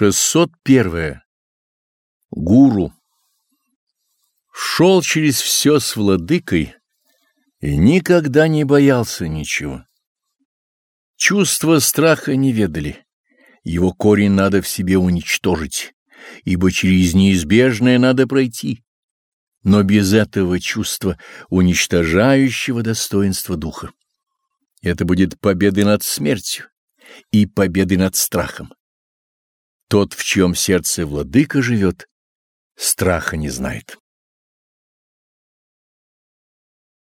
601. Гуру. Шел через все с владыкой и никогда не боялся ничего. Чувства страха не ведали, его корень надо в себе уничтожить, ибо через неизбежное надо пройти, но без этого чувства, уничтожающего достоинство духа. Это будет победой над смертью и победой над страхом. Тот, в чем сердце владыка живет, страха не знает.